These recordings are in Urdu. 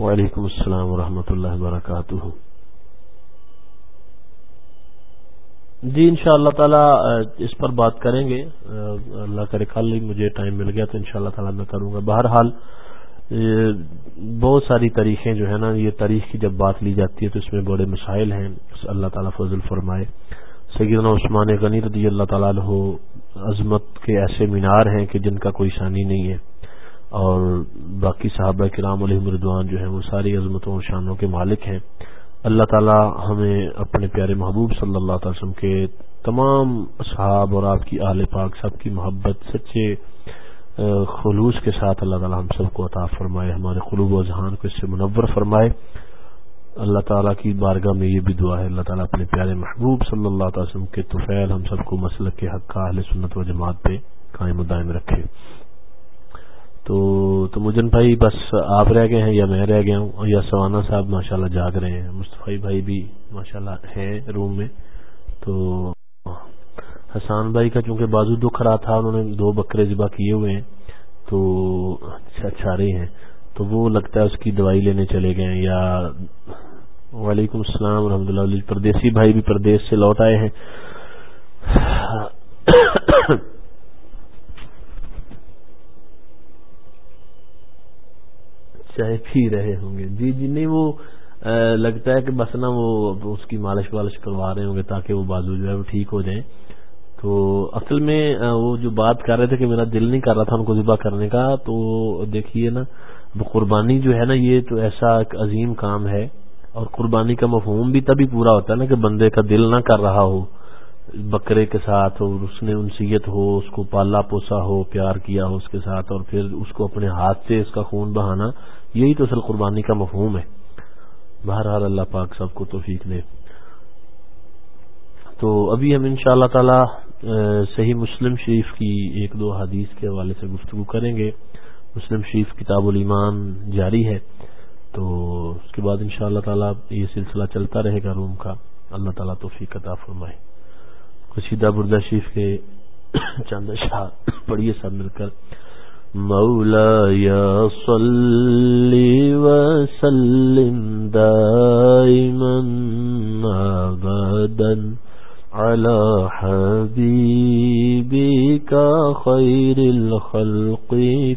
وعلیکم السلام ورحمۃ اللہ وبرکاتہ۔ جی ان شاء اللہ تعالیٰ اس پر بات کریں گے۔ اللہ کرے کل ہی مجھے ٹائم مل گیا تو ان شاء اللہ تعالیٰ میں کروں گا۔ بہرحال بہت ساری تاریخیں جو ہے نا، یہ تاریخ کی جب بات لی جاتی ہے تو اس میں بڑے مسائل ہیں۔ اللہ تعالیٰ فضل فرمائے۔ سیدنا عثمان غنی رضی اللہ تعالیٰ عنہ عظمت کے ایسے مینار ہیں کہ جن کا کوئی شانی نہیں ہے۔ اور باقی صحابہ کرام علیہ مردوان جو ہیں وہ ساری عظمتوں اور شانوں کے مالک ہیں۔ اللہ تعالی ہمیں اپنے پیارے محبوب صلی اللہ علیہ وسلم کے تمام صحاب اور آپ کی آل پاک سب کی محبت، سچے خلوص کے ساتھ اللہ تعالی ہم سب کو عطا فرمائے، ہمارے قلوب و ذہان کو اس سے منور فرمائے۔ اللہ تعالیٰ کی بارگاہ میں یہ بھی دعا ہے، اللہ تعالیٰ اپنے پیارے محبوب صلی اللہ علیہ وسلم کے توفیل ہم سب کو مسلک کے حق کا اہل سنت و جماعت پہ قائم و دائم رکھے۔ تو تو مجن بھائی بس آپ رہ گئے ہیں یا میں رہ گیا ہوں یا سوانا صاحب ماشاءاللہ جاگ رہے ہیں مصطفی بھائی بھی ماشاءاللہ ہیں روم میں تو حسان بھائی کا چونکہ بازو دکھ رہا تھا انہوں نے دو بکرے ذبح کیے ہوئے ہیں تو اچھا, اچھا رہے ہیں تو وہ لگتا ہے اس کی دوائی لینے چلے گئے ہیں یا وعلیکم السلام ورحمۃ اللہ پردیسی بھائی بھی پردیش سے لوٹ آئے ہیں چائے پی رہے ہوں گے۔ جی جی نہیں، وہ لگتا ہے کہ بس نا وہ اس کی مالش والش کروا رہے ہوں گے تاکہ وہ بازو جو ہے وہ ٹھیک ہو جائیں۔ تو اصل میں وہ جو بات کر رہے تھے کہ میرا دل نہیں کر رہا تھا ان کو ذبح کرنے کا، تو دیکھیے نا، قربانی جو ہے نا، یہ تو ایسا ایک عظیم کام ہے۔ اور قربانی کا مفہوم بھی تبھی پورا ہوتا ہے نا کہ بندے کا دل نہ کر رہا ہو، بکرے کے ساتھ، اور اس نے انسیت ہو، اس کو پالا پوسا ہو، پیار کیا ہو اس کے ساتھ، اور پھر اس کو اپنے ہاتھ سے اس کا خون بہانا۔ یہی تو اصل قربانی کا مفہوم ہے۔ بہرحال اللہ پاک سب کو توفیق دے۔ تو ابھی ہم ان شاء اللہ تعالی صحیح مسلم شریف کی ایک دو حدیث کے حوالے سے گفتگو کریں گے۔ مسلم شریف کتاب الایمان جاری ہے۔ تو اس کے بعد ان شاء اللہ تعالیٰ یہ سلسلہ چلتا رہے گا روم کا۔ اللہ تعالیٰ توفیق عطا فرمائے۔ کشیدہ بردہ شریف کے چند شاہ پڑھیے سب مل کر۔ مولا صل وسلم دائما ابدا على حبيبك خير الخلق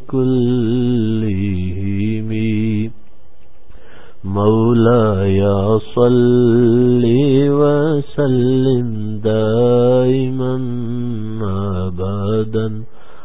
كلهم. مولا صل وسلم دائما ابدا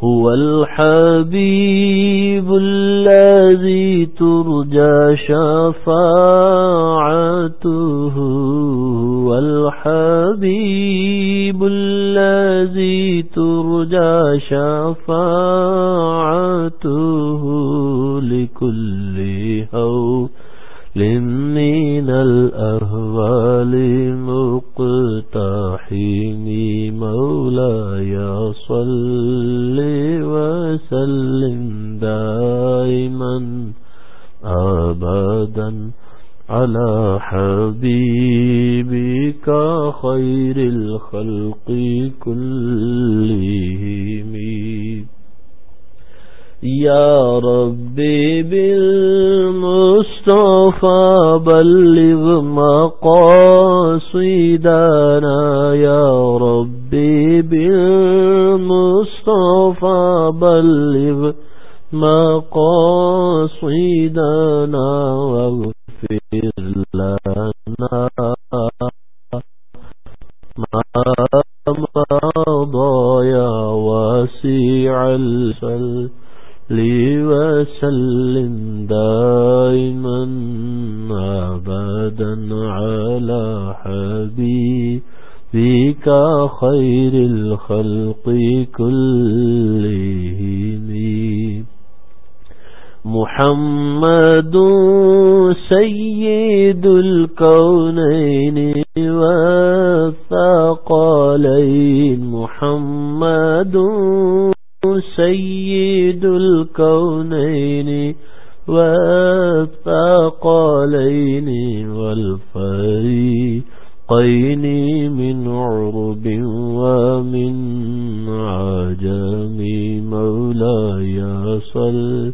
هو الحبيب الذي ترجى شفاعته، هو الحبيب الذي ترجى شفاعته لكل هول من الأهوال مقتحم مولاي صل وسلم دائما أبدا على حبيبك خير الخلق كلهم. يا ربي بالمصطفى بلغ مقاصدنا يا ربي بالمصطفى بلغ مقاصدنا واغفر لنا ما مضى يا واسع الفل لي وسلم دائما أبدا على حبيبك خير الخلق كلهم محمد سيد الكونين والثقالين محمد سيد الكونين والثقالين والفريقين من عرب ومن عجم مولاي صل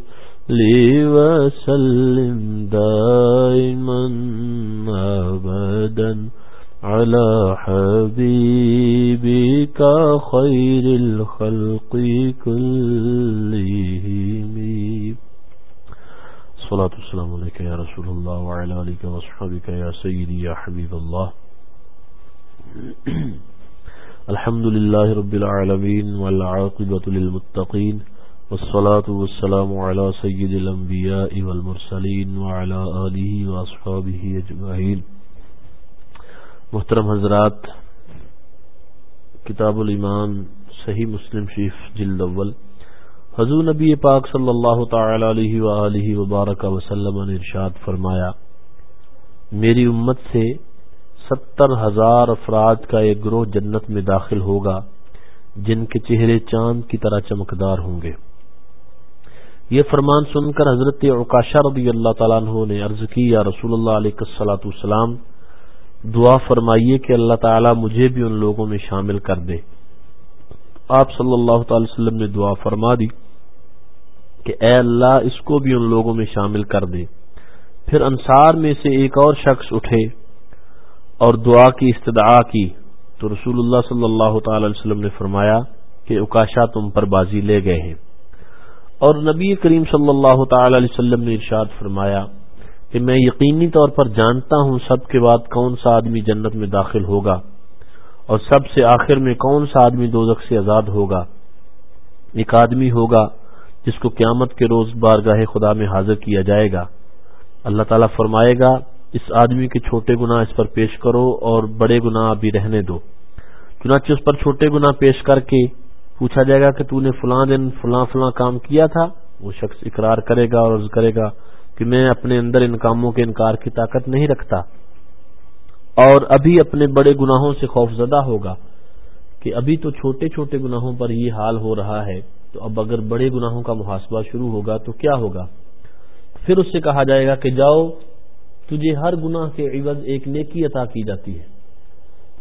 لي وسلم دائما أبدا على حبيبك خير الخلق كلهم. الصلاة والسلام عليك يا رسول الله وعلى آلك وصحبك يا سيدي يا حبيب الله. الحمد لله رب العالمين والعاقبة للمتقين والصلاة والسلام على سيد الأنبياء والمرسلين وعلى آله وأصحابه أجمعين. محترم حضرات، کتاب الایمان، صحیح مسلم شریف، جلد اول۔ حضور نبی پاک صلی اللہ تعالی علیہ وآلہ وبارک وسلم نے ارشاد فرمایا، میری امت سے ستر ہزار افراد کا ایک گروہ جنت میں داخل ہوگا، جن کے چہرے چاند کی طرح چمکدار ہوں گے۔ یہ فرمان سن کر حضرت عکاشہ رضی اللہ تعالیٰ عنہ نے عرض کی، یا رسول اللہ علیہ السلام دعا فرمائیے کہ اللہ تعالیٰ مجھے بھی ان لوگوں میں شامل کر دے۔ آپ صلی اللہ تعالی وسلم نے دعا فرما دی کہ اے اللہ اس کو بھی ان لوگوں میں شامل کر دے۔ پھر انصار میں سے ایک اور شخص اٹھے اور دعا کی استدعا کی۔ تو رسول اللہ صلی اللہ تعالی وسلم نے فرمایا کہ اکاشا تم پر بازی لے گئے ہیں۔ اور نبی کریم صلی اللہ تعالی علیہ وسلم نے ارشاد فرمایا کہ میں یقینی طور پر جانتا ہوں سب کے بعد کون سا آدمی جنت میں داخل ہوگا اور سب سے آخر میں کون سا آدمی دوزخ سے آزاد ہوگا؟ ایک آدمی ہوگا جس کو قیامت کے روز بارگاہ خدا میں حاضر کیا جائے گا۔ اللہ تعالیٰ فرمائے گا، اس آدمی کے چھوٹے گناہ اس پر پیش کرو اور بڑے گناہ ابھی رہنے دو۔ چنانچہ اس پر چھوٹے گناہ پیش کر کے پوچھا جائے گا کہ تو نے فلاں دن فلاں فلاں کام کیا تھا؟ وہ شخص اقرار کرے گا اور عرض کرے گا کہ میں اپنے اندر ان کاموں کے انکار کی طاقت نہیں رکھتا اور ابھی اپنے بڑے گناہوں سے خوف زدہ ہوگا کہ ابھی تو چھوٹے چھوٹے گناہوں پر یہ حال ہو رہا ہے، تو اب اگر بڑے گناہوں کا محاسبہ شروع ہوگا تو کیا ہوگا؟ پھر اس سے کہا جائے گا کہ جاؤ، تجھے ہر گناہ کے عوض ایک نیکی عطا کی جاتی ہے۔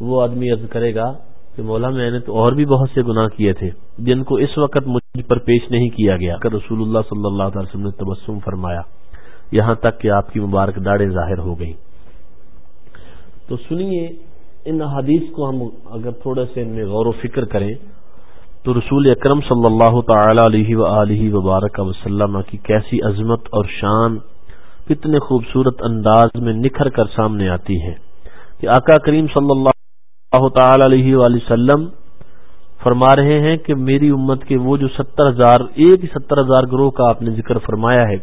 وہ آدمی عرض کرے گا کہ مولا، میں نے تو اور بھی بہت سے گناہ کیے تھے، جن کو اس وقت مجھ پر پیش نہیں کیا گیا۔ کہ رسول اللہ صلی اللہ علیہ وسلم نے تبسم فرمایا۔ یہاں تک کہ آپ کی مبارک داڑیں ظاہر ہو گئیں۔ تو سنیے، ان حدیث کو ہم اگر تھوڑا سے ان میں غور و فکر کریں، تو رسول اکرم صلی اللہ تعالی علیہ و وبارک وسلم کی کیسی عظمت اور شان کتنے خوبصورت انداز میں نکھر کر سامنے آتی ہے کہ آقا کریم صلی اللہ تعالی علیہ وآلہ وسلم فرما رہے ہیں کہ میری امت کے وہ جو ستر ہزار، ایک ستر ہزار گروہ کا آپ نے ذکر فرمایا ہے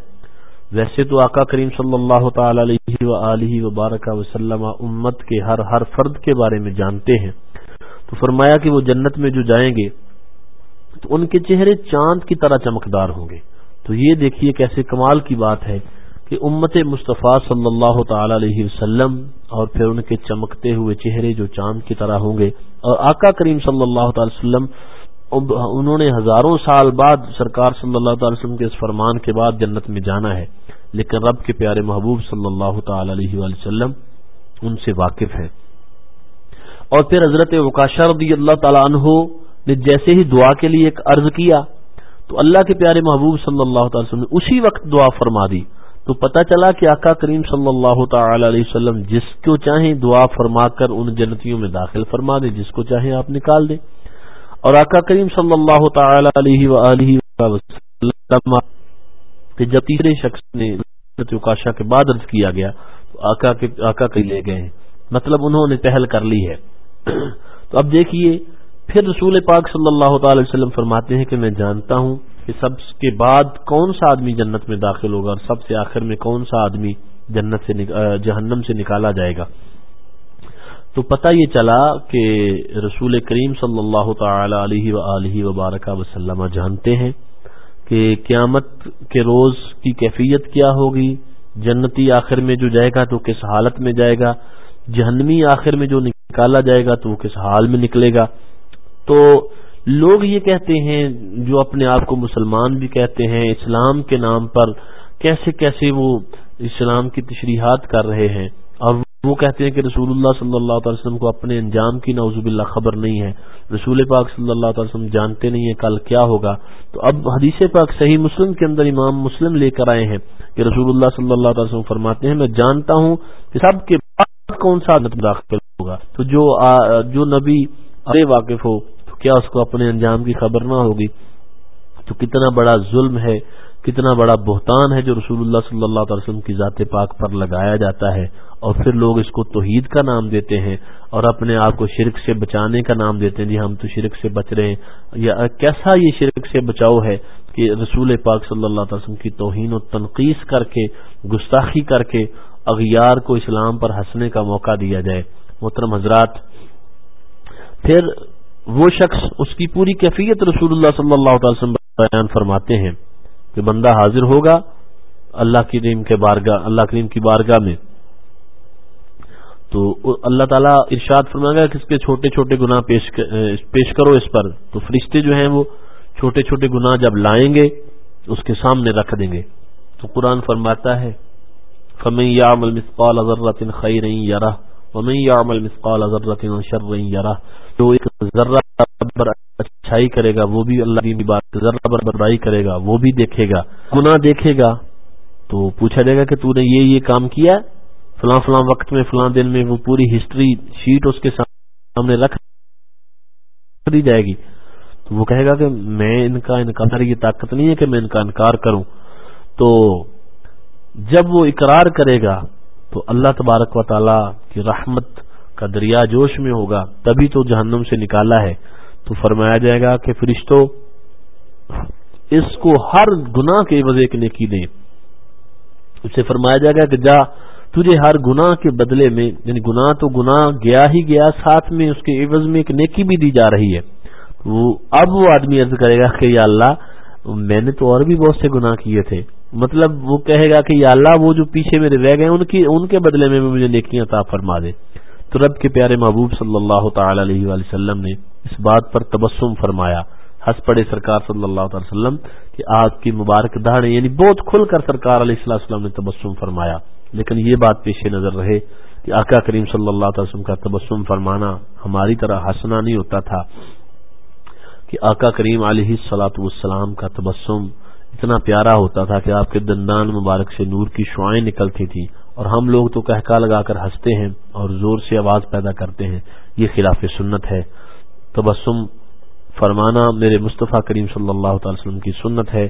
ویسے تو آقا کریم صلی اللہ تعالی علیہ وآلہ وبارک وسلم امت کے ہر ہر فرد کے بارے میں جانتے ہیں۔ تو فرمایا کہ وہ جنت میں جو جائیں گے، تو ان کے چہرے چاند کی طرح چمکدار ہوں گے۔ تو یہ دیکھیے کیسے کمال کی بات ہے کہ امت مصطفیٰ صلی اللہ تعالی علیہ وسلم اور پھر ان کے چمکتے ہوئے چہرے جو چاند کی طرح ہوں گے۔ اور آقا کریم صلی اللہ تعالی وسلم انہوں نے ہزاروں سال بعد سرکار صلی اللہ تعالی وسلم کے اس فرمان کے بعد جنت میں جانا ہے، لیکن رب کے پیارے محبوب صلی اللہ تعالی علیہ وآلہ وسلم ان سے واقف ہے اور پھر حضرت وکاشا رضی اللہ تعالیٰ عنہ نے جیسے ہی دعا کے لیے ایک عرض کیا، تو اللہ کے پیارے محبوب صلی اللہ تعالی وسلم نے اسی وقت دعا فرما دی۔ تو پتہ چلا کہ آقا کریم صلی اللہ تعالی علیہ وسلم جس کو چاہیں دعا فرما کر ان جنتیوں میں داخل فرما دے، جس کو چاہیں آپ نکال دیں اور آقا کریم صلی اللہ تعالی علیہ وآلہ وسلم کہ جب تیسرے شخص نے کاشا کے بعد عرض کیا گیا تو آقا کے آقا کے لے گئے مطلب انہوں نے پہل کر لی ہے۔ تو اب دیکھیے، پھر رسول پاک صلی اللہ تعالی وسلم فرماتے ہیں کہ میں جانتا ہوں کہ سب کے بعد کون سا آدمی جنت میں داخل ہوگا اور سب سے آخر میں کون سا آدمی جنت سے جہنم سے نکالا جائے گا۔ تو پتہ یہ چلا کہ رسول کریم صلی اللہ تعالی علیہ و وبارکہ وسلم جانتے ہیں کہ قیامت کے روز کی کیفیت کیا ہوگی، جنتی آخر میں جو جائے گا تو کس حالت میں جائے گا، جہنمی آخر میں جو نکالا جائے گا تو وہ کس حال میں نکلے گا۔ تو لوگ یہ کہتے ہیں، جو اپنے آپ کو مسلمان بھی کہتے ہیں، اسلام کے نام پر کیسے کیسے وہ اسلام کی تشریحات کر رہے ہیں۔ اور وہ کہتے ہیں کہ رسول اللہ صلی اللہ تعالی وسلم کو اپنے انجام کی نوزب اللہ خبر نہیں ہے۔ رسول پاک صلی اللہ تعالی وسلم جانتے نہیں ہیں کل کیا ہوگا۔ تو اب حدیث پاک صحیح مسلم کے اندر امام مسلم لے کر آئے ہیں کہ رسول اللہ صلی اللہ تعالی وسلم فرماتے ہیں، میں جانتا ہوں کہ سب کے بعد کون سا داخل ہوگا۔ تو جو جو نبی ارے واقف ہو، تو کیا اس کو اپنے انجام کی خبر نہ ہوگی؟ تو کتنا بڑا ظلم ہے۔ کتنا بڑا بہتان ہے جو رسول اللہ صلی اللہ تعالی وسلم کی ذات پاک پر لگایا جاتا ہے اور پھر لوگ اس کو توحید کا نام دیتے ہیں اور اپنے آپ کو شرک سے بچانے کا نام دیتے ہیں جی ہم تو شرک سے بچ رہے ہیں۔ یا کیسا یہ شرک سے بچاؤ ہے کہ رسول پاک صلی اللہ تعالی وسلم کی توہین و تنقید کر کے، گستاخی کر کے اغیار کو اسلام پر ہنسنے کا موقع دیا جائے۔ محترم حضرات، پھر وہ شخص اس کی پوری کیفیت رسول اللہ صلی اللہ تعالی وسلم بیان فرماتے ہیں۔ کہ بندہ حاضر ہوگا اللہ کریم کے بارگاہ، اللہ کریم کی بارگاہ میں۔ تو اللہ تعالیٰ ارشاد فرمائے گا کہ اس کے چھوٹے چھوٹے گناہ پیش پیش کرو اس پر۔ تو فرشتے جو ہیں وہ چھوٹے چھوٹے گناہ جب لائیں گے، اس کے سامنے رکھ دیں گے۔ تو قرآن فرماتا ہے، فمن يعمل مثقال ذرة خيرا يره، ومن يعمل مثقال ذرة شرا يره۔ جو ایک ذرہ برابر اچھائی کرے گا، وہ بھی اللہ کی بات ذرہ برائی کرے گا، وہ بھی دیکھے گا، گناہ دیکھے گا۔ تو پوچھا جائے گا کہ تو نے یہ یہ کام کیا؟ فلاں فلاں وقت میں، فلاں دن میں وہ پوری ہسٹری شیٹ اس کے سامنے رکھ دی جائے گی۔ تو وہ کہے گا کہ میں ان کا انکار یہ طاقت نہیں ہے کہ میں ان کا انکار کروں۔ تو جب وہ اقرار کرے گا، تو اللہ تبارک و تعالی کی رحمت کا دریا جوش میں ہوگا، تبھی تو جہنم سے نکالا ہے۔ تو فرمایا جائے گا کہ فرشتوں اس کو ہر گناہ کے وضع کے نیکی دیں۔ اسے فرمایا جائے گا کہ جا، تجھے ہر گناہ کے بدلے میں یعنی گناہ تو گناہ گیا ہی گیا، ساتھ میں اس کے عوض میں ایک نیکی بھی دی جا رہی ہے۔ وہ اب وہ آدمی عرض کرے گا کہ یا اللہ، میں نے تو اور بھی بہت سے گناہ کیے تھے۔ مطلب وہ کہے گا کہ یا اللہ، وہ جو پیچھے میرے رہ گئے، ان کی، ان کے بدلے میں مجھے نیکیاں عطا فرما دے۔ تو رب کے پیارے محبوب صلی اللہ تعالی علیہ وآلہ وسلم نے اس بات پر تبسم فرمایا۔ ہنس پڑے سرکار صلی اللہ تعالی وسلم کہ آپ کی مبارک دہڑے یعنی بہت کھل کر سرکار علیہ السلام وسلم نے تبسم فرمایا۔ لیکن یہ بات پیش نظر رہے کہ آقا کریم صلی اللہ تعالی وسلم کا تبسم فرمانا ہماری طرح ہنسنا نہیں ہوتا تھا کہ آقا کریم علیہ سلاۃ والسلام کا تبسم اتنا پیارا ہوتا تھا کہ آپ کے دندان مبارک سے نور کی شعائیں نکلتی تھیں۔ اور ہم لوگ تو کہکا لگا کر ہنستے ہیں اور زور سے آواز پیدا کرتے ہیں۔ یہ خلاف سنت ہے۔ تبسم فرمانا، میرے مصطفیٰ کریم صلی اللہ تعالی وسلم کی سنت ہے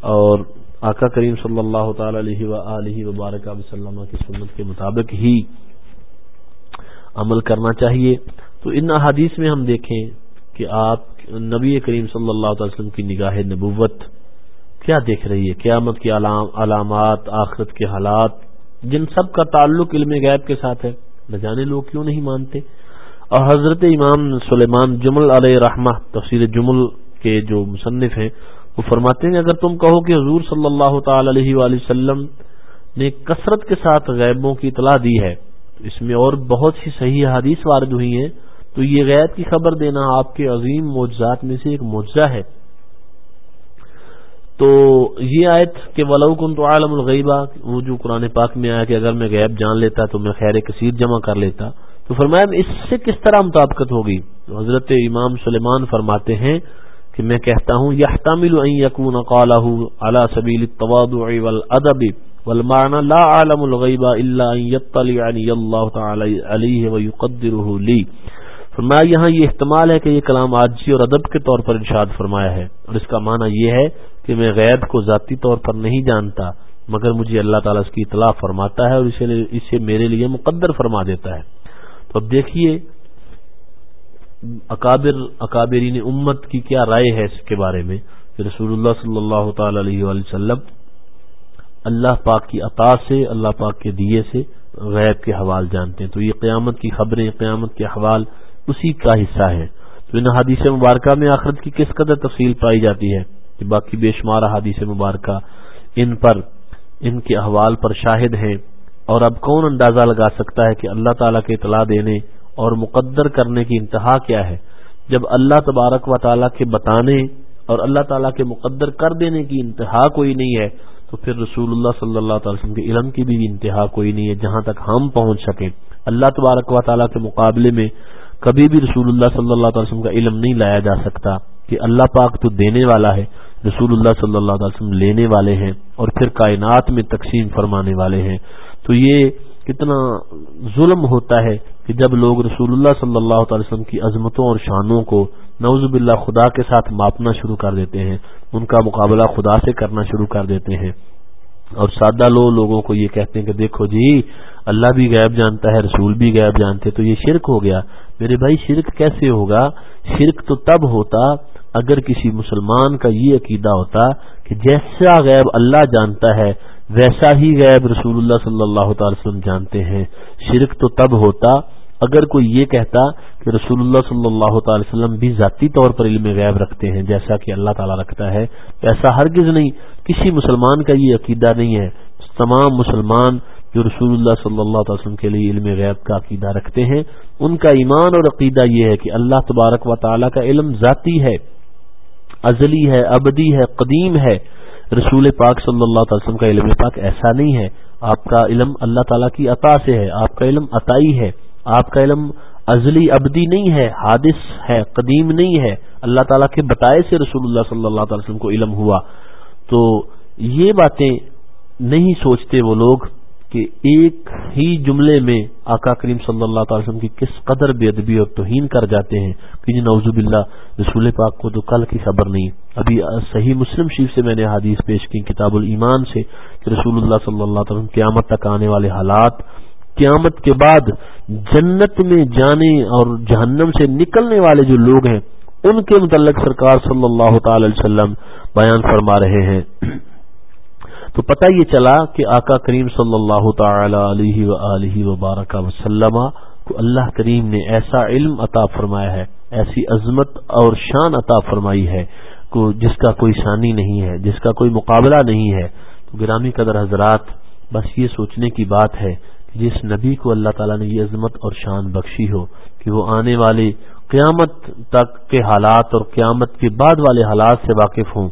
اور آقا کریم صلی اللہ تعالی علیہ وبارک وسلم کی سنت کے مطابق ہی عمل کرنا چاہیے۔ تو ان احادیث میں ہم دیکھیں کہ آپ نبی کریم صلی اللہ تعالی وسلم کی نگاہ نبوت کیا دیکھ رہی ہے؟ قیامت کی علامات، آخرت کے حالات، جن سب کا تعلق علم غیب کے ساتھ ہے۔ نہ جانے لوگ کیوں نہیں مانتے؟ اور حضرت امام سلیمان جمل علیہ رحمہ تفسیر جمل کے جو مصنف ہیں، وہ فرماتے ہیں اگر تم کہو کہ حضور صلی اللہ تعالی علیہ وآلہ وسلم نے کثرت کے ساتھ غیبوں کی اطلاع دی ہے اس میں اور بہت سی صحیح حدیث وارد ہوئی ہیں، تو یہ غیب کی خبر دینا آپ کے عظیم معجزات میں سے ایک معجزہ ہے۔ تو یہ آیت کہ ولو کن تو عالم الغیبہ وہ جو قرآن پاک میں آیا کہ اگر میں غیب جان لیتا تو میں خیر کثیر جمع کر لیتا۔ تو فرمایا اس سے کس طرح مطابقت ہوگی؟ حضرت امام سلیمان فرماتے ہیں کہ میں کہتا ہوں یہ تامل یقون قالہ علی سبیل التواضع والادب والمعنى لا عالم الغیبہ الا ان یطلعنی اللہ تعالی علیہ ویقدرہ لی۔ فرمایا یہاں یہ احتمال ہے کہ یہ کلام آجی اور ادب کے طور پر ارشاد فرمایا ہے اور اس کا معنی یہ ہے کہ میں غیب کو ذاتی طور پر نہیں جانتا، مگر مجھے اللہ تعالیٰ اس کی اطلاع فرماتا ہے اور اسے اسے میرے لیے مقدر فرما دیتا ہے۔ تو اب دیکھیے، اکابر، اکابرین امت کی کیا رائے ہے اس کے بارے میں؟ کہ رسول اللہ صلی اللہ تعالی علیہ وآلہ وسلم اللہ پاک کی عطا سے، اللہ پاک کے دیے سے غیب کے حوال جانتے ہیں۔ تو یہ قیامت کی خبریں، قیامت کے حوال اسی کا حصہ ہے تو ان حدیث مبارکہ میں آخرت کی کس قدر تفصیل پائی جاتی ہے؟ کہ باقی بے شمار حدیث مبارکہ ان پر، ان کے احوال پر شاہد ہیں۔ اور اب کون اندازہ لگا سکتا ہے کہ اللہ تعالیٰ کے اطلاع دینے اور مقدر کرنے کی انتہا کیا ہے؟ جب اللہ تبارک و تعالیٰ کے بتانے اور اللہ تعالیٰ کے مقدر کر دینے کی انتہا کوئی نہیں ہے، تو پھر رسول اللہ صلی اللہ تعالی وسلم کے علم کی بھی انتہا کوئی نہیں ہے، جہاں تک ہم پہنچ سکیں۔ اللہ تبارک و تعالیٰ کے مقابلے میں کبھی بھی رسول اللہ صلی اللہ علیہ وسلم کا علم نہیں لایا جا سکتا کہ اللہ پاک تو دینے والا ہے، رسول اللہ صلی اللہ علیہ وسلم لینے والے ہیں اور پھر کائنات میں تقسیم فرمانے والے ہیں۔ تو یہ کتنا ظلم ہوتا ہے کہ جب لوگ رسول اللہ صلی اللہ تعالی وسلم کی عظمتوں اور شانوں کو نوز باللہ خدا کے ساتھ ماپنا شروع کر دیتے ہیں، ان کا مقابلہ خدا سے کرنا شروع کر دیتے ہیں۔ اور سادہ لو لوگوں کو یہ کہتے ہیں کہ دیکھو جی اللہ بھی غیب جانتا ہے، رسول بھی غیب جانتے، تو یہ شرک ہو گیا۔ میرے بھائی، شرک کیسے ہوگا؟ شرک تو تب ہوتا اگر کسی مسلمان کا یہ عقیدہ ہوتا کہ جیسا غیب اللہ جانتا ہے، ویسا ہی غیب رسول اللہ صلی اللہ تعالی وسلم جانتے ہیں۔ شرک تو تب ہوتا اگر کوئی یہ کہتا کہ رسول اللہ صلی اللہ تعالی وسلم بھی ذاتی طور پر علم غیب رکھتے ہیں، جیسا کہ اللہ تعالیٰ رکھتا ہے۔ ایسا ہرگز نہیں، کسی مسلمان کا یہ عقیدہ نہیں ہے۔ تمام مسلمان جو رسول اللہ صلی اللہ تعالی وسلم کے لیے علم غیب کا عقیدہ رکھتے ہیں، ان کا ایمان اور عقیدہ یہ ہے کہ اللہ تبارک و تعالیٰ کا علم ذاتی ہے، ازلی ہے، ابدی ہے، قدیم ہے۔ رسول پاک صلی اللہ تعالی وسلم کا علم پاک ایسا نہیں ہے۔ آپ کا علم اللہ تعالیٰ کی عطا سے ہے، آپ کا علم عطائی ہے۔ آپ کا علم ازلی ابدی نہیں ہے، حادث ہے، قدیم نہیں ہے۔ اللہ تعالیٰ کے بتائے سے رسول اللہ صلی اللہ تعالی وسلم کو علم ہوا۔ تو یہ باتیں نہیں سوچتے وہ لوگ کہ ایک ہی جملے میں آقا کریم صلی اللہ تعالی وسلم کی کس قدر بے ادبی اور توہین کر جاتے ہیں کہ جی نوزب اللہ رسول پاک کو تو کل کی خبر نہیں۔ ابھی صحیح مسلم شریف سے میں نے حدیث پیش کی، کتاب الایمان سے، کہ رسول اللہ صلی اللہ تعالی وسلم قیامت تک آنے والے حالات قیامت کے بعد جنت میں جانے اور جہنم سے نکلنے والے جو لوگ ہیں، ان کے متعلق سرکار صلی اللہ تعالی علیہ وسلم بیان فرما رہے ہیں۔ تو پتہ یہ چلا کہ آقا کریم صلی اللہ تعالی علیہ وبارک وسلم کو اللہ کریم نے ایسا علم عطا فرمایا ہے، ایسی عظمت اور شان عطا فرمائی ہے کو جس کا کوئی شانی نہیں ہے، جس کا کوئی مقابلہ نہیں ہے۔ تو گرامی قدر حضرات، بس یہ سوچنے کی بات ہے جس نبی کو اللہ تعالیٰ نے یہ عظمت اور شان بخشی ہو کہ وہ آنے والے قیامت تک کے حالات اور قیامت کے بعد والے حالات سے واقف ہوں۔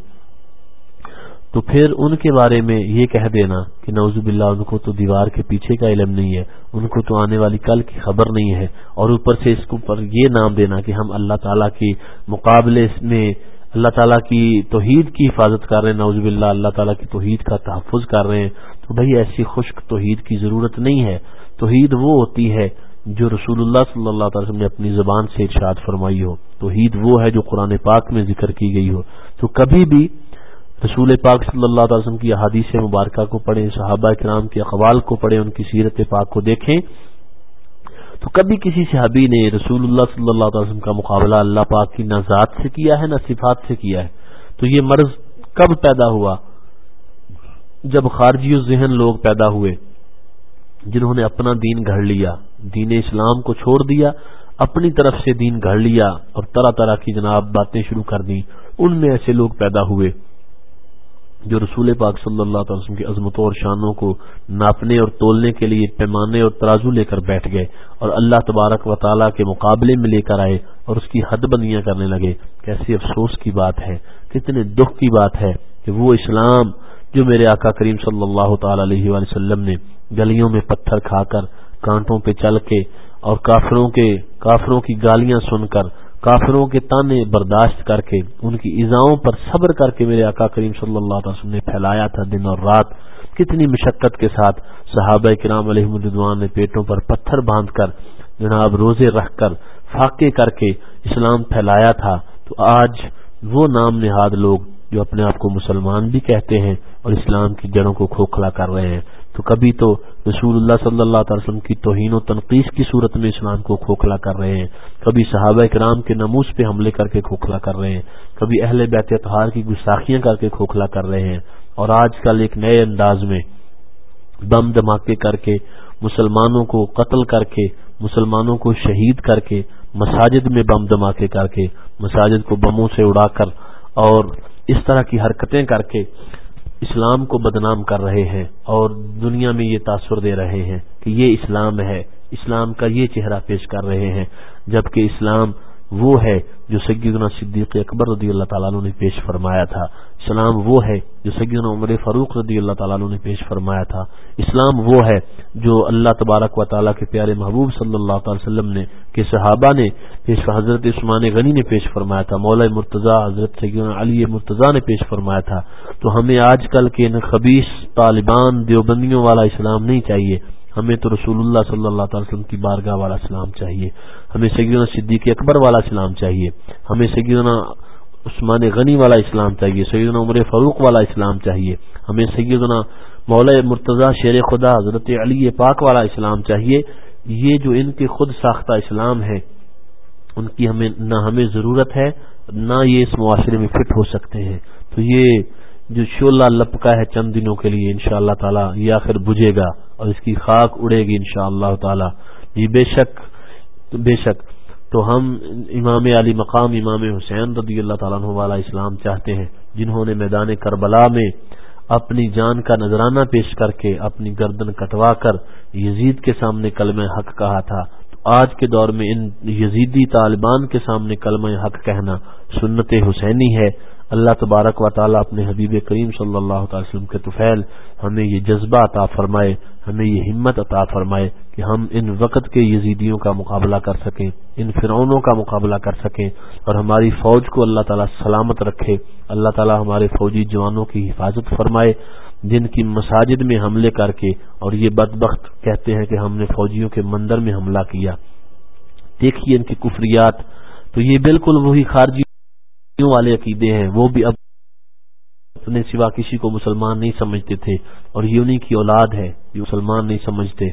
تو پھر ان کے بارے میں یہ کہہ دینا کہ نوزب باللہ، ان کو تو دیوار کے پیچھے کا علم نہیں ہے، ان کو تو آنے والی کل کی خبر نہیں ہے۔ اور اوپر سے اس کو پر یہ نام دینا کہ ہم اللہ تعالیٰ کے مقابلے میں اللہ تعالیٰ کی توحید کی حفاظت کر رہے ہیں نوزب اللہ اللہ تعالیٰ کی توحید کا تحفظ کر رہے ہیں۔ تو بھائی ایسی خشک توحید کی ضرورت نہیں ہے۔ توحید وہ ہوتی ہے جو رسول اللہ صلی اللہ تعالی وسلم نے اپنی زبان سے ارشاد فرمائی ہو۔ توحید وہ ہے جو قرآن پاک میں ذکر کی گئی ہو۔ تو کبھی بھی رسول پاک صلی اللہ علیہ وسلم کی احادیث مبارکہ کو پڑھیں، صحابہ کرام کے اقوال کو پڑھیں، ان کی سیرت پاک کو دیکھیں۔ تو کبھی کسی صحابی نے رسول اللہ صلی اللہ علیہ وسلم کا مقابلہ اللہ پاک کی نہ ذات سے کیا ہے، نہ صفات سے کیا ہے۔ تو یہ مرض کب پیدا ہوا؟ جب خارجی و ذہن لوگ پیدا ہوئے، جنہوں نے اپنا دین گھڑ لیا، دین اسلام کو چھوڑ دیا، اپنی طرف سے دین گھڑ لیا اور طرح طرح کی جناب باتیں شروع کر دی ان میں ایسے لوگ پیدا ہوئے۔ جو رسول پاک صلی اللہ تعالی وسلم کی عظمتوں اور شانوں کو ناپنے اور تولنے کے لیے پیمانے اور ترازو لے کر بیٹھ گئے اور اللہ تبارک و تعالیٰ کے مقابلے میں لے کر آئے اور اس کی حد بندیاں کرنے لگے۔ کیسی افسوس کی بات ہے، کتنے دکھ کی بات ہے کہ وہ اسلام جو میرے آقا کریم صلی اللہ تعالی علیہ وسلم نے گلیوں میں پتھر کھا کر، کانٹوں پہ چل کے اور کافروں کے، کافروں کی گالیاں سن کر کافروں کے تانے برداشت کر کے، ان کی ایزاؤں پر صبر کر کے میرے آقا کریم صلی اللہ علیہ وسلم نے پھیلایا تھا دن اور رات۔ کتنی مشقت کے ساتھ صحابہ کرام علیہ مردوان نے پیٹوں پر پتھر باندھ کر جناب روزے رکھ کر فاقے کر کے اسلام پھیلایا تھا۔ تو آج وہ نام نہاد لوگ جو اپنے آپ کو مسلمان بھی کہتے ہیں اور اسلام کی جڑوں کو کھوکھلا کر رہے ہیں۔ تو کبھی تو رسول اللہ صلی اللہ تعالی وسلم کی توہین و تنقید کی صورت میں اسلام کو کھوکھلا کر رہے ہیں۔ کبھی صحابہ کرام کے نموز پہ حملے کر کے کھوکھلا کر رہے ہیں۔ کبھی اہل بیت اتحار کی گستاخیاں کر کے کھوکھلا کر رہے ہیں۔ اور آج کل ایک نئے انداز میں بم دھماکے کر کے مسلمانوں کو قتل کر کے، مسلمانوں کو شہید کر کے، مساجد میں بم دھماکے کر کے، مساجد کو بموں سے اڑا کر اور اس طرح کی حرکتیں کر کے اسلام کو بدنام کر رہے ہیں اور دنیا میں یہ تاثر دے رہے ہیں کہ یہ اسلام ہے، اسلام کا یہ چہرہ پیش کر رہے ہیں، جبکہ اسلام وہ ہے جو سیدنا صدیق اکبر رضی اللہ تعالیٰ عنہ نے پیش فرمایا تھا۔ اسلام وہ ہے جو سیدنا عمر فاروق رضی اللہ تعالیٰ عنہ نے پیش فرمایا تھا۔ اسلام وہ ہے جو اللہ تبارک و تعالیٰ کے پیارے محبوب صلی اللہ تعالی وسلم نے کہ صحابہ نے پیش حضرت عثمان غنی نے پیش فرمایا تھا۔ مولا مرتضی حضرت سیدنا علی مرتضی نے پیش فرمایا تھا۔ تو ہمیں آج کل کے خبیص طالبان، دیوبندیوں والا اسلام نہیں چاہیے۔ ہمیں تو رسول اللہ صلی اللہ تعالی وسلم کی بارگاہ والا سلام چاہیے، ہمیں سیدنا صدیق اکبر والا اسلام چاہیے، ہمیں سیدنا عثمان غنی والا اسلام چاہیے، سیدنا عمر فاروق والا اسلام چاہیے، ہمیں سیدنا مولا مرتضی شیر خدا حضرت علی پاک والا اسلام چاہیے۔ یہ جو ان کے خود ساختہ اسلام ہے ان کی ہمیں نہ ہمیں ضرورت ہے، نہ یہ اس معاشرے میں فٹ ہو سکتے ہیں۔ تو یہ جو شولہ لپکا ہے چند دنوں کے لیے انشاءاللہ تعالی، یہ آخر بجھے گا اور اس کی خاک اڑے گی انشاءاللہ تعالی۔ یہ بے شک بے شک، تو ہم امام علی مقام، امام حسین رضی اللہ تعالیٰ عنہ والا اسلام چاہتے ہیں، جنہوں نے میدان کربلا میں اپنی جان کا نذرانہ پیش کر کے اپنی گردن کٹوا کر یزید کے سامنے کلمہ حق کہا تھا۔ تو آج کے دور میں ان یزیدی طالبان کے سامنے کلمہ حق کہنا سنت حسینی ہے۔ اللہ تبارک و تعالیٰ اپنے حبیب کریم صلی اللہ تعالی وسلم کے طفیل ہمیں یہ جذبہ عطا فرمائے، ہمیں یہ ہمت عطا فرمائے کہ ہم ان وقت کے یزیدیوں کا مقابلہ کر سکیں، ان فرعونوں کا مقابلہ کر سکیں اور ہماری فوج کو اللہ تعالیٰ سلامت رکھے۔ اللہ تعالیٰ ہمارے فوجی جوانوں کی حفاظت فرمائے، جن کی مساجد میں حملے کر کے اور یہ بدبخت کہتے ہیں کہ ہم نے فوجیوں کے مندر میں حملہ کیا۔ دیکھیے ان کی کفریات، تو یہ بالکل وہی خارجی والے عقیدے ہیں، وہ بھی اب اپنے سوا کسی کو مسلمان نہیں سمجھتے تھے، اور یہ انہیں کی اولاد ہے یہ مسلمان نہیں سمجھتے۔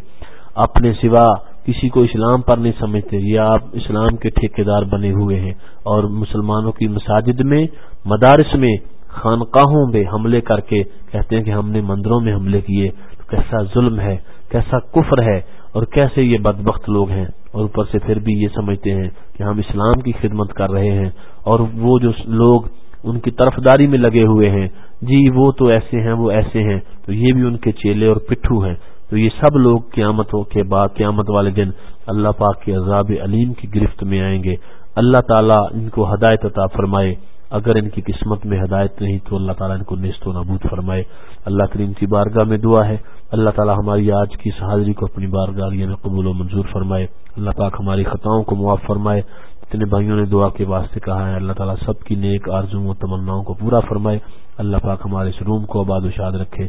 اپنے سوا کسی کو اسلام پر نہیں سمجھتے، یہ آپ اسلام کے ٹھیکیدار بنے ہوئے ہیں۔ اور مسلمانوں کی مساجد میں، مدارس میں خانقاہوں میں حملے کر کے کہتے ہیں کہ ہم نے مندروں میں حملے کیے، تو کیسا ظلم ہے، کیسا کفر ہے اور کیسے یہ بدبخت لوگ ہیں؟ اور اوپر سے پھر بھی یہ سمجھتے ہیں کہ ہم اسلام کی خدمت کر رہے ہیں اور وہ جو لوگ ان کی طرف داری میں لگے ہوئے ہیں جی وہ تو ایسے ہیں، وہ ایسے ہیں، تو یہ بھی ان کے چیلے اور پٹھو ہیں۔ تو یہ سب لوگ قیامتوں کے بعد، قیامت والے دن اللہ پاک کے عذاب علیم کی گرفت میں آئیں گے۔ اللہ تعالیٰ ان کو ہدایت عطا فرمائے۔ اگر ان کی قسمت میں ہدایت نہیں تو اللہ تعالیٰ ان کو نیست و نبود فرمائے۔ اللہ کریم کی بارگاہ میں دعا ہے۔ اللہ تعالیٰ ہماری آج کی حاضری کو اپنی بارگاہ میں قبول و منظور فرمائے۔ اللہ پاک ہماری خطاؤں کو معاف فرمائے۔ جتنے بھائیوں نے دعا کے واسطے کہا ہے، اللہ تعالیٰ سب کی نیک آرزوں و تمناؤں کو پورا فرمائے۔ اللہ پاک ہمارے اس روم کو آباد و شاد رکھے۔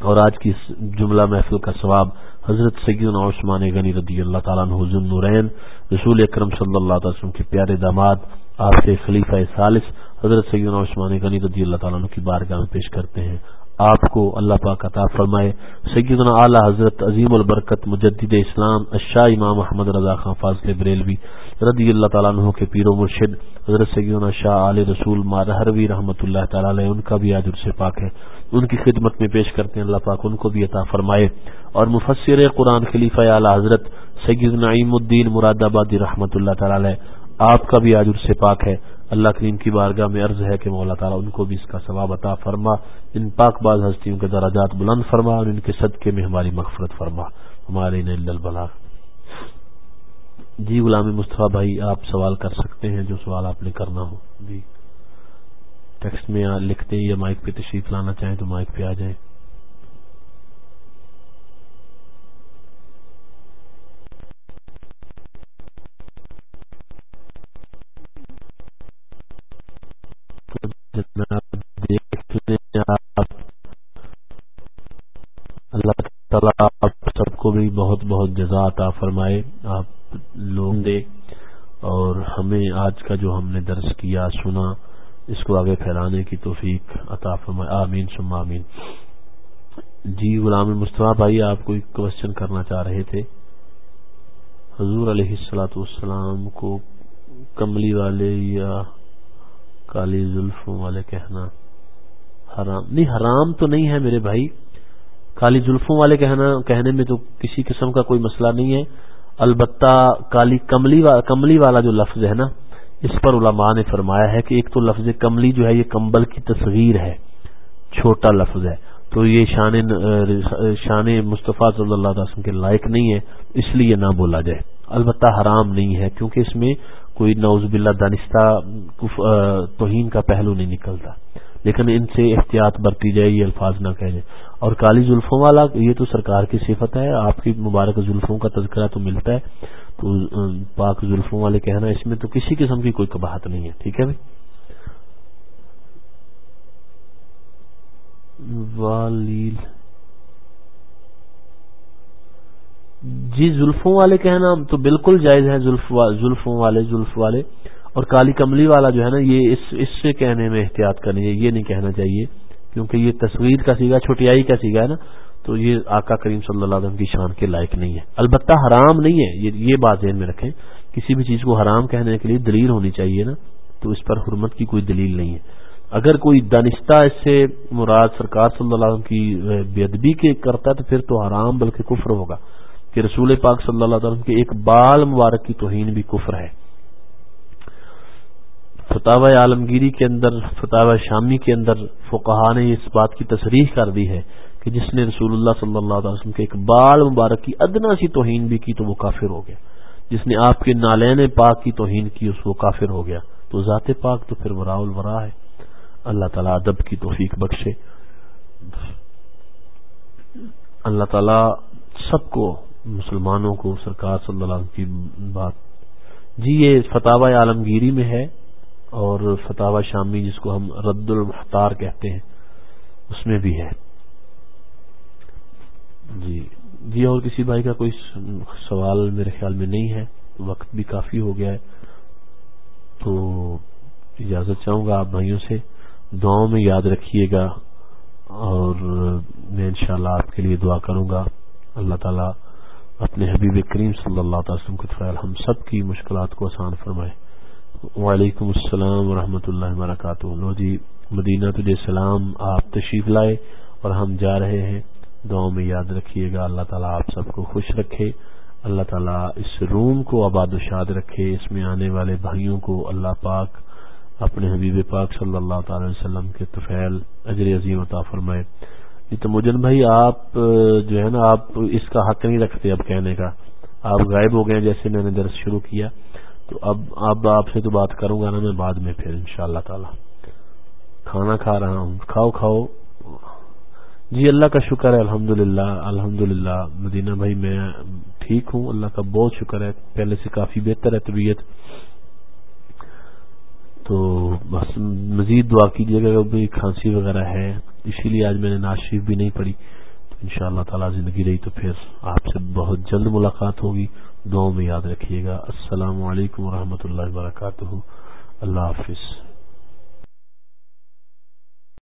اور آج کی جملہ محفل کا ثواب حضرت سیدنا عثمان غنی رضی اللہ تعالیٰ عنہ نورین، رسول اکرم صلی اللہ تعالی وسلم کے پیارے داماد، آپ کے خلیفہ سالس حضرت سیدنا عثمان غنی رضی اللہ تعالیٰ عنہ کی بارگاہ میں پیش کرتے ہیں۔ آپ کو اللہ پاک عطا فرمائے۔ سیدنا اعلی حضرت عظیم البرکت مجدد اسلام اشاہ امام محمد رضا خان فاضل بریلوی رضی اللہ تعالیٰ عنہ کے پیر و مرشد حضرت سیدنا شاہ علیہ رسول مارہروی رحمۃ اللہ تعالی علیہ، ان کا بھی آج سے پاک ہے۔ ان کی خدمت میں پیش کرتے ہیں، اللہ پاک ان کو بھی عطا فرمائے۔ اور مفسر قرآن خلیفہ اعلی حضرت سید نعیم الدین مراد آبادی رحمۃ اللہ تعالی علیہ، آپ کا بھی آج سے پاک ہے۔ اللہ کریم کی بارگاہ میں عرض ہے کہ مولا تعالیٰ ان کو بھی اس کا ثواب عطا فرما، ان پاک باز ہستیوں کے درجات بلند فرما اور ان کے صدقے میں ہماری مغفرت فرما۔ ہمارے البلا جی غلام مصطفیٰ بھائی، آپ سوال کر سکتے ہیں جو سوال آپ نے کرنا ہو۔ جی ٹیکسٹ میں لکھتے ہیں یا مائک پہ تشریف لانا چاہیں تو مائک پہ آ جائیں۔ بھی بہت بہت جزا عطا فرمائے آپ لوگ دے اور ہمیں آج کا جو ہم نے درس کیا سنا اس کو آگے پھیلانے کی توفیق عطا فرمائے۔ آمین سم آمین۔ جی غلام مصطفیٰ بھائی آپ کوئی کوشچن کرنا چاہ رہے تھے؟ حضور علیہ السلاۃ والسلام کو کملی والے یا کالی زلفوں والے کہنا حرام؟ نہیں حرام تو نہیں ہے میرے بھائی۔ کالی زلفوں والے کہنا کہنے میں تو کسی قسم کا کوئی مسئلہ نہیں ہے۔ البتہ کالی کملی کملی والا جو لفظ ہے نا، اس پر علماء نے فرمایا ہے کہ ایک تو لفظ کملی جو ہے یہ کمبل کی تصویر ہے، چھوٹا لفظ ہے۔ تو یہ شان شان مصطفیٰ صلی اللہ علیہ وسلم کے لائق نہیں ہے، اس لیے نہ بولا جائے۔ البتہ حرام نہیں ہے، کیونکہ اس میں کوئی نوز باللہ دانستہ توہین کا پہلو نہیں نکلتا۔ لیکن ان سے احتیاط برتی جائے یہ الفاظ نہ کہہ اور کالی زلفوں والا، یہ تو سرکار کی صفت ہے، آپ کی مبارک زلفوں کا تذکرہ تو ملتا ہے۔ تو پاک زلفوں والے کہنا، اس میں تو کسی قسم کی کوئی کباہت نہیں ہے، ٹھیک ہے بھائی؟ والیل۔ جی زلفوں والے کہنا تو بالکل جائز ہے زلفوں والے، زلف والے۔ اور کالی کملی والا جو ہے نا، یہ اس اس سے کہنے میں احتیاط کرنی ہے، یہ نہیں کہنا چاہیے، کیونکہ یہ تصویر کا سیگا چھوٹیائی کا سیگا ہے نا، تو یہ آقا کریم صلی اللہ علیہ وسلم کی شان کے لائق نہیں ہے۔ البتہ حرام نہیں ہے، یہ بات ذہن میں رکھیں، کسی بھی چیز کو حرام کہنے کے لیے دلیل ہونی چاہیے نا، تو اس پر حرمت کی کوئی دلیل نہیں ہے۔ اگر کوئی دانستہ اس سے مراد سرکار صلی اللہ علیہ وسلم کی بے ادبی کے کرتا تو پھر تو حرام، بلکہ کفر ہوگا۔ کہ رسول پاک صلی اللہ علیہ وسلم کے ایک بال مبارک کی توہین بھی کفر ہے۔ فتح عالمگیری کے اندر فتح شامی کے اندر فقہ نے اس بات کی تصریح کر دی ہے کہ جس نے رسول اللہ صلی اللہ علیہ وسلم کے ایک بال مبارک کی ادنا سی توہین بھی کی تو وہ کافر ہو گیا۔ جس نے آپ کے نالین پاک کی توہین کی اس وہ کافر ہو گیا۔ تو ذات پاک تو پھر ورا الورا ہے۔ اللہ تعالیٰ ادب کی توفیق بخشے۔ اللہ تعالیٰ سب کو، مسلمانوں کو، سرکار صلی اللہ علیہ وسلم کی بات۔ جی یہ فتح عالمگیری میں ہے۔ اور فتح شامی جس کو ہم رد المختار کہتے ہیں، اس میں بھی ہے۔ جی جی اور کسی بھائی کا کوئی سوال میرے خیال میں نہیں ہے، وقت بھی کافی ہو گیا ہے۔ تو اجازت چاہوں گا آپ بھائیوں سے، دعاؤں میں یاد رکھیے گا اور میں انشاءاللہ آپ کے لیے دعا کروں گا۔ اللہ تعالیٰ اپنے حبیب کریم صلی اللہ تعالی وسلم کے خیال ہم سب کی مشکلات کو آسان فرمائے۔ وعلیکم السلام ورحمۃ اللہ وبرکاتہ۔ لو جی مدینہ تجھے سلام، آپ تشریف لائے اور ہم جا رہے ہیں۔ دعاؤں میں یاد رکھیے گا، اللہ تعالیٰ آپ سب کو خوش رکھے۔ اللہ تعالیٰ اس روم کو آباد و شاد رکھے، اس میں آنے والے بھائیوں کو اللہ پاک اپنے حبیب پاک صلی اللہ تعالی وسلم کے طفیل اجر عظیم عطا فرمائے۔ جی تو مجن بھائی، آپ جو ہے نا، آپ اس کا حق نہیں رکھتے اب کہنے کا۔ آپ غائب ہو گئے جیسے میں نے درس شروع کیا۔ تو اب اب آپ سے تو بات کروں گا نا میں بعد میں پھر ان شاء اللہ تعالی۔ کھانا کھا رہا ہوں۔ کھاؤ کھاؤ۔ جی اللہ کا شکر ہے الحمد للہ الحمد للہ مدینہ بھائی، میں ٹھیک ہوں۔ اللہ کا بہت شکر ہے۔ پہلے سے کافی بہتر ہے طبیعت۔ تو بس مزید دعا کیجیے گا بھی کھانسی وغیرہ ہے، اسی لیے آج میں نے ناشریف بھی نہیں پڑھی۔ ان شاء اللہ تعالیٰ زندگی رہی تو پھر آپ سے بہت جلد ملاقات ہوگی۔ دعاؤں میں یاد رکھیے گا۔ السلام علیکم و اللہ وبرکاتہ۔ اللہ حافظ۔